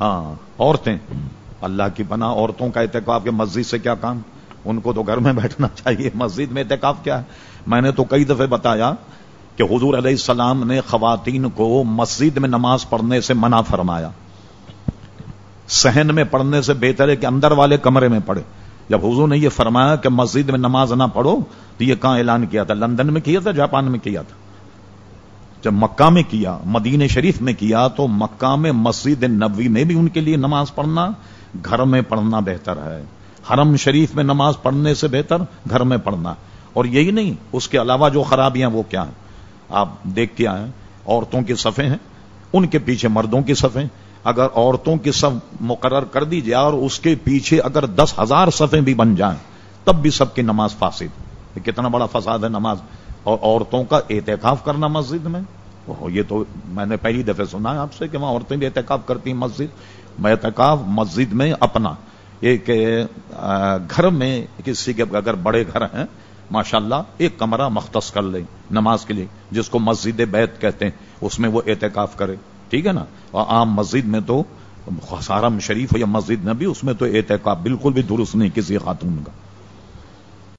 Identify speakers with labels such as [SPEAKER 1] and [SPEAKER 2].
[SPEAKER 1] ہاں عورتیں۔ اللہ کی پناہ عورتوں کا اعتکاف کے مسجد سے کیا کام؟ ان کو تو گھر میں بیٹھنا چاہیے۔ مسجد میں اعتکاف کیا ہے؟ میں نے تو کئی دفعہ بتایا کہ حضور علیہ السلام نے خواتین کو مسجد میں نماز پڑھنے سے منع فرمایا۔ سہن میں پڑھنے سے بہتر ہے کہ اندر والے کمرے میں پڑھے۔ جب حضور نے یہ فرمایا کہ مسجد میں نماز نہ پڑھو تو یہ کہاں اعلان کیا تھا؟ لندن میں کیا تھا؟ جاپان میں کیا تھا؟ جب مکہ میں کیا مدین شریف میں کیا، تو مکہ میں مسجد نبوی میں بھی ان کے لیے نماز پڑھنا گھر میں پڑھنا بہتر ہے۔ حرم شریف میں نماز پڑھنے سے بہتر گھر میں پڑھنا۔ اور یہی نہیں، اس کے علاوہ جو خرابیاں وہ کیا ہیں؟ آپ دیکھ کے آئے عورتوں کے صفے ہیں، ان کے پیچھے مردوں کی صفے اگر عورتوں کی صف مقرر کر دی جائے اور اس کے پیچھے اگر دس ہزار صفیں بھی بن جائیں، تب بھی سب کی نماز فاسد۔ کتنا بڑا فساد ہے نماز اور عورتوں کا احتکاف کرنا مسجد میں۔ یہ تو میں نے پہلی دفعہ سنا ہے آپ سے کہ وہاں عورتیں بھی احتکاف کرتی ہیں مسجد۔ میں احتکاف مسجد میں اپنا ایک گھر میں کسی کے اگر بڑے گھر ہیں ماشاء اللہ ایک کمرہ مختص کر لیں نماز کے لیے، جس کو مسجد بیت کہتے ہیں، اس میں وہ احتکاف کرے۔ ٹھیک ہے نا؟ اور عام مسجد میں تو خسارم شریف یا مسجد میں بھی اس میں تو احتکاف بالکل بھی درست نہیں کسی خاتون کا۔